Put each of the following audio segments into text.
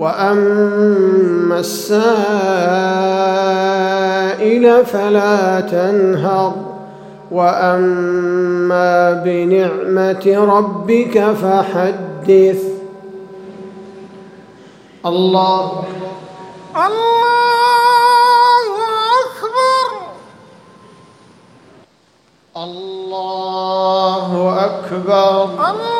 وأما السائل فلا تنهر. وأما بنعمة ربك فحدث. الله الله أكبر. الله أكبر. الله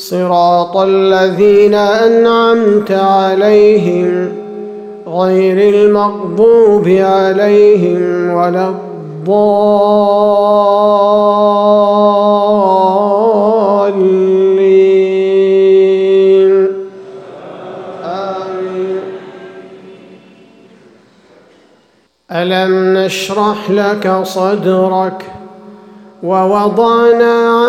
صراط الذين أنعمت عليهم غير المغضوب عليهم ولا الضالين. آمين. ألم نشرح لك صدرك ووضعنا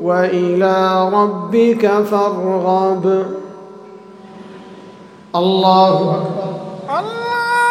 وإلى ربك فارغب. الله أكبر. الله